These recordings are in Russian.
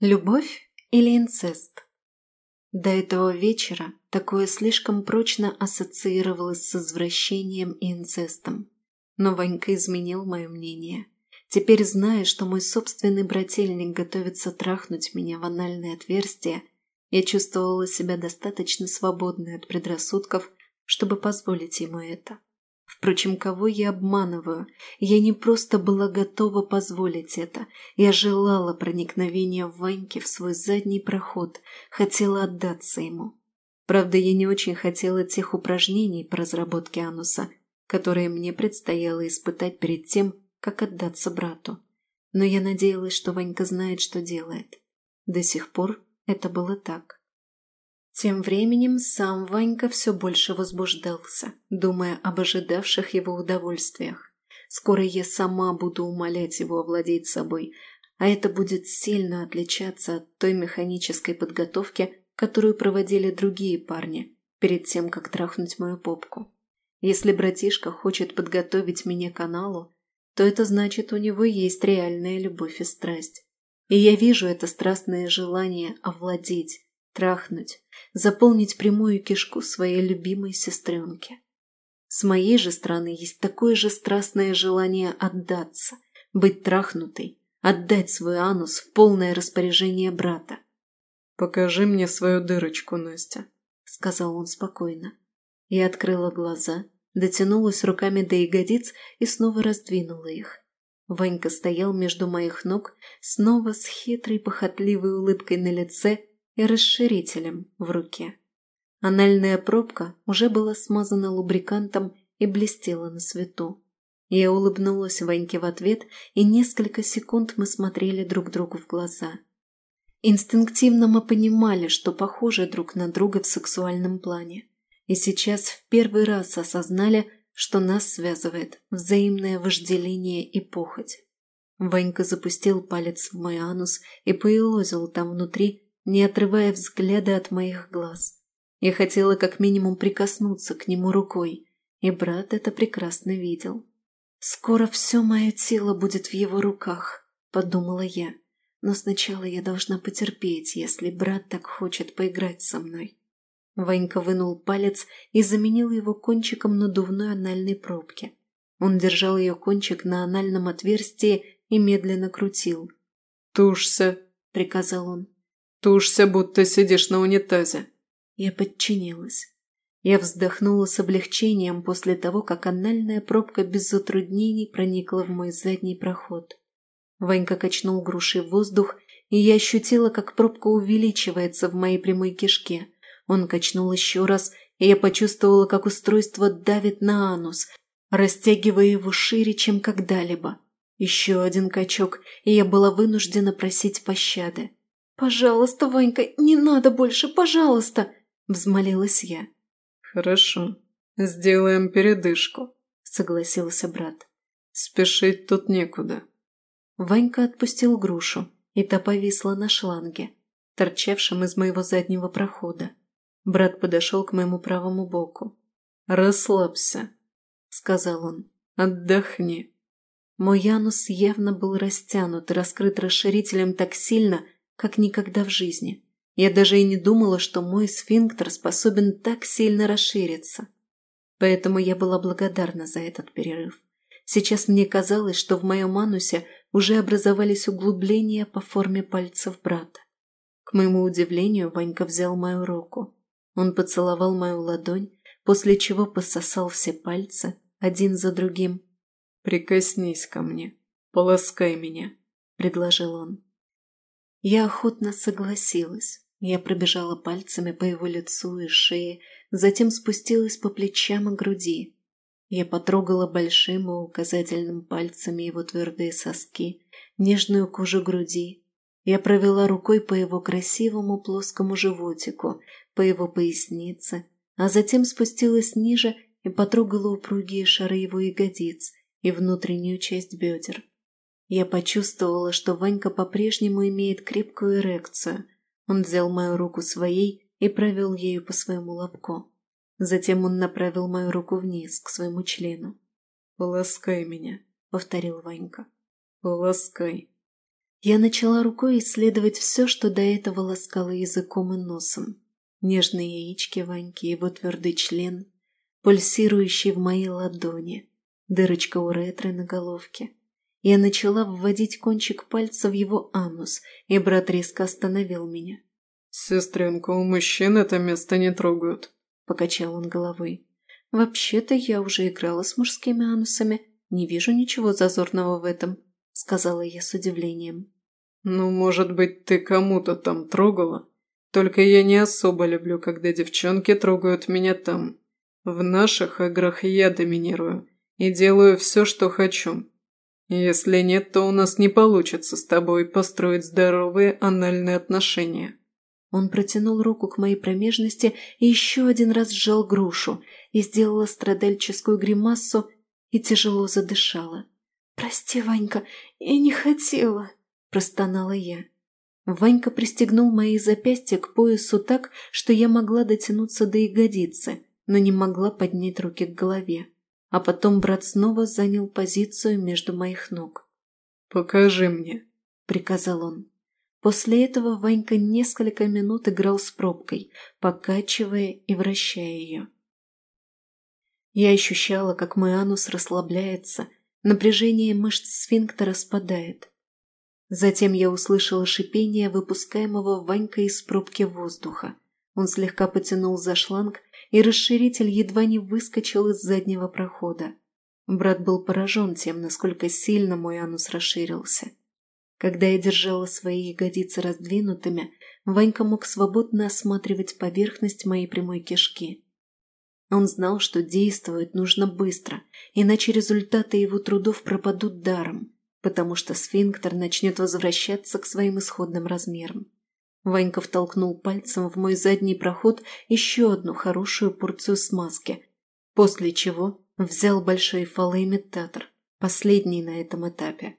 Любовь или инцест? До этого вечера такое слишком прочно ассоциировалось с извращением и инцестом. Но Ванька изменил мое мнение. Теперь, зная, что мой собственный брательник готовится трахнуть меня в анальное отверстие, я чувствовала себя достаточно свободной от предрассудков, чтобы позволить ему это. Впрочем, кого я обманываю? Я не просто была готова позволить это. Я желала проникновения Ваньки в свой задний проход, хотела отдаться ему. Правда, я не очень хотела тех упражнений по разработке ануса, которые мне предстояло испытать перед тем, как отдаться брату. Но я надеялась, что Ванька знает, что делает. До сих пор это было так. Тем временем сам Ванька все больше возбуждался, думая об ожидавших его удовольствиях. Скоро я сама буду умолять его овладеть собой, а это будет сильно отличаться от той механической подготовки, которую проводили другие парни перед тем, как трахнуть мою попку. Если братишка хочет подготовить меня к каналу, то это значит, у него есть реальная любовь и страсть. И я вижу это страстное желание овладеть, трахнуть, заполнить прямую кишку своей любимой сестренке. С моей же стороны есть такое же страстное желание отдаться, быть трахнутой, отдать свой анус в полное распоряжение брата. «Покажи мне свою дырочку, Настя», — сказал он спокойно. Я открыла глаза, дотянулась руками до ягодиц и снова раздвинула их. Ванька стоял между моих ног, снова с хитрой похотливой улыбкой на лице и расширителем в руке. Анальная пробка уже была смазана лубрикантом и блестела на свету. Я улыбнулась Ваньке в ответ, и несколько секунд мы смотрели друг другу в глаза. Инстинктивно мы понимали, что похожи друг на друга в сексуальном плане. И сейчас в первый раз осознали, что нас связывает взаимное вожделение и похоть. Ванька запустил палец в мой анус и поелозил там внутри, не отрывая взгляда от моих глаз. Я хотела как минимум прикоснуться к нему рукой, и брат это прекрасно видел. «Скоро все мое тело будет в его руках», — подумала я. «Но сначала я должна потерпеть, если брат так хочет поиграть со мной». Ванька вынул палец и заменил его кончиком надувной анальной пробки. Он держал ее кончик на анальном отверстии и медленно крутил. «Тушься», — приказал он. Тушься, будто сидишь на унитазе. Я подчинилась. Я вздохнула с облегчением после того, как анальная пробка без затруднений проникла в мой задний проход. Ванька качнул грушей в воздух, и я ощутила, как пробка увеличивается в моей прямой кишке. Он качнул еще раз, и я почувствовала, как устройство давит на анус, растягивая его шире, чем когда-либо. Еще один качок, и я была вынуждена просить пощады. «Пожалуйста, Ванька, не надо больше, пожалуйста!» – взмолилась я. «Хорошо, сделаем передышку», – согласился брат. «Спешить тут некуда». Ванька отпустил грушу, и та повисла на шланге, торчавшем из моего заднего прохода. Брат подошел к моему правому боку. «Расслабься», – сказал он. «Отдохни». Мой анус явно был растянут и раскрыт расширителем так сильно, как никогда в жизни. Я даже и не думала, что мой сфинктер способен так сильно расшириться. Поэтому я была благодарна за этот перерыв. Сейчас мне казалось, что в моем анусе уже образовались углубления по форме пальцев брата. К моему удивлению, Ванька взял мою руку. Он поцеловал мою ладонь, после чего пососал все пальцы, один за другим. «Прикоснись ко мне, полоскай меня», — предложил он. Я охотно согласилась. Я пробежала пальцами по его лицу и шее, затем спустилась по плечам и груди. Я потрогала большим и указательным пальцами его твердые соски, нежную кожу груди. Я провела рукой по его красивому плоскому животику, по его пояснице, а затем спустилась ниже и потрогала упругие шары его ягодиц и внутреннюю часть бедер. Я почувствовала, что Ванька по-прежнему имеет крепкую эрекцию. Он взял мою руку своей и провел ею по своему лобку. Затем он направил мою руку вниз, к своему члену. «Полоскай меня», — повторил Ванька. «Полоскай». Я начала рукой исследовать все, что до этого ласкало языком и носом. Нежные яички Ваньки, его твердый член, пульсирующий в моей ладони, дырочка у ретро на головке. Я начала вводить кончик пальца в его анус, и брат резко остановил меня. «Сестренка, у мужчин это место не трогают», – покачал он головой. «Вообще-то я уже играла с мужскими анусами, не вижу ничего зазорного в этом», – сказала я с удивлением. «Ну, может быть, ты кому-то там трогала? Только я не особо люблю, когда девчонки трогают меня там. В наших играх я доминирую и делаю все, что хочу. Если нет, то у нас не получится с тобой построить здоровые анальные отношения». Он протянул руку к моей промежности и еще один раз сжал грушу и сделала страдальческую гримасу и тяжело задышала. «Прости, Ванька, я не хотела», – простонала я. Ванька пристегнул мои запястья к поясу так, что я могла дотянуться до ягодицы, но не могла поднять руки к голове. А потом брат снова занял позицию между моих ног. «Покажи мне», – приказал он. После этого Ванька несколько минут играл с пробкой, покачивая и вращая ее. Я ощущала, как мой анус расслабляется, напряжение мышц сфинктера спадает. Затем я услышала шипение выпускаемого Ванькой из пробки воздуха. Он слегка потянул за шланг, и расширитель едва не выскочил из заднего прохода. Брат был поражен тем, насколько сильно мой анус расширился. Когда я держала свои ягодицы раздвинутыми, Ванька мог свободно осматривать поверхность моей прямой кишки. Он знал, что действовать нужно быстро, иначе результаты его трудов пропадут даром, потому что сфинктер начнет возвращаться к своим исходным размерам. Ванька втолкнул пальцем в мой задний проход еще одну хорошую порцию смазки, после чего взял большой фалоимитатор, последний на этом этапе.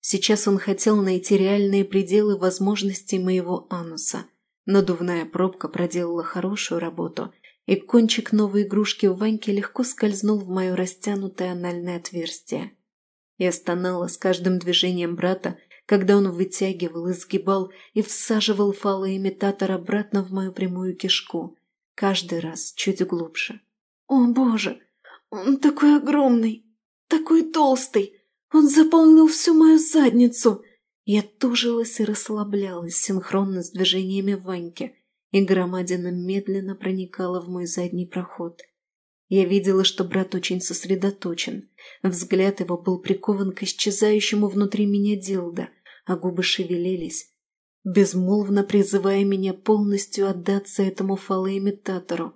Сейчас он хотел найти реальные пределы возможностей моего ануса. Надувная пробка проделала хорошую работу, и кончик новой игрушки в Ваньке легко скользнул в мое растянутое анальное отверстие. Я стонала с каждым движением брата, когда он вытягивал, изгибал и всаживал фалоимитатор обратно в мою прямую кишку, каждый раз чуть глубже. «О, боже! Он такой огромный! Такой толстый!» Он заполнил всю мою задницу. Я тужилась и расслаблялась синхронно с движениями Ваньки, и громадина медленно проникала в мой задний проход. Я видела, что брат очень сосредоточен. Взгляд его был прикован к исчезающему внутри меня дилда, а губы шевелились, безмолвно призывая меня полностью отдаться этому фалоимитатору,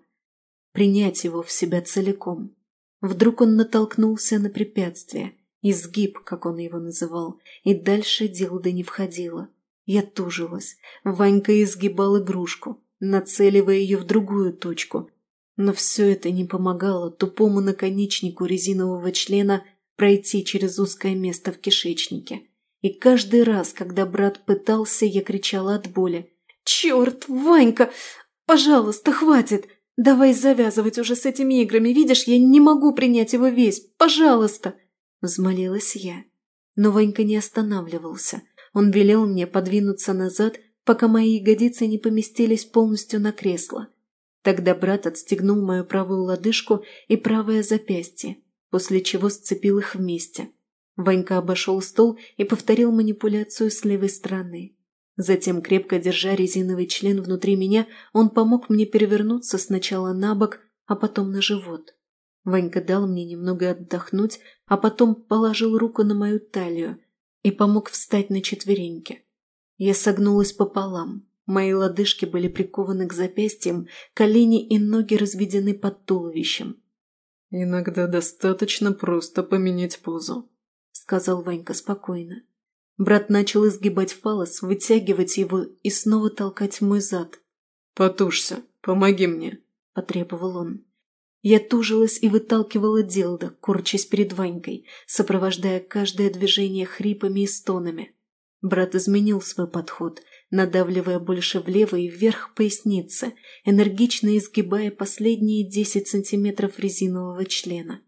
принять его в себя целиком. Вдруг он натолкнулся на препятствие – Изгиб, как он его называл, и дальше Дилда не входила. Я тужилась. Ванька изгибал игрушку, нацеливая ее в другую точку. Но все это не помогало тупому наконечнику резинового члена пройти через узкое место в кишечнике. И каждый раз, когда брат пытался, я кричала от боли. «Черт, Ванька! Пожалуйста, хватит! Давай завязывать уже с этими играми, видишь, я не могу принять его весь! Пожалуйста!» – взмолилась я. Но Ванька не останавливался. Он велел мне подвинуться назад, пока мои ягодицы не поместились полностью на кресло. Тогда брат отстегнул мою правую лодыжку и правое запястье, после чего сцепил их вместе. Ванька обошел стол и повторил манипуляцию с левой стороны. Затем, крепко держа резиновый член внутри меня, он помог мне перевернуться сначала на бок, а потом на живот. Ванька дал мне немного отдохнуть, а потом положил руку на мою талию и помог встать на четвереньки. Я согнулась пополам. Мои лодыжки были прикованы к запястьям, колени и ноги разведены под туловищем. «Иногда достаточно просто поменять позу», — сказал Ванька спокойно. Брат начал изгибать фалос, вытягивать его и снова толкать в мой зад. «Потушься, помоги мне», – потребовал он. Я тужилась и выталкивала Дилда, корчась перед Ванькой, сопровождая каждое движение хрипами и стонами. Брат изменил свой подход, надавливая больше влево и вверх поясницы, энергично изгибая последние десять сантиметров резинового члена.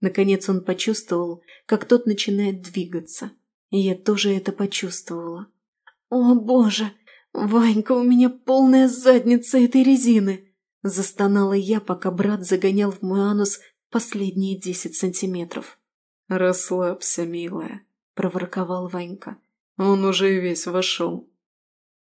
Наконец он почувствовал, как тот начинает двигаться. и я тоже это почувствовала. «О, боже! Ванька, у меня полная задница этой резины!» Застонала я, пока брат загонял в мой анус последние десять сантиметров. «Расслабься, милая», – проворковал Ванька. «Он уже весь вошел».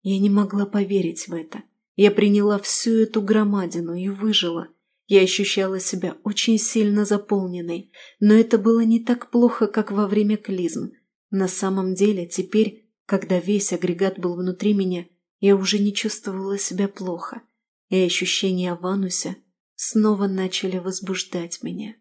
Я не могла поверить в это. Я приняла всю эту громадину и выжила. Я ощущала себя очень сильно заполненной, но это было не так плохо, как во время клизм. На самом деле, теперь, когда весь агрегат был внутри меня, я уже не чувствовала себя плохо, и ощущения в анусе снова начали возбуждать меня.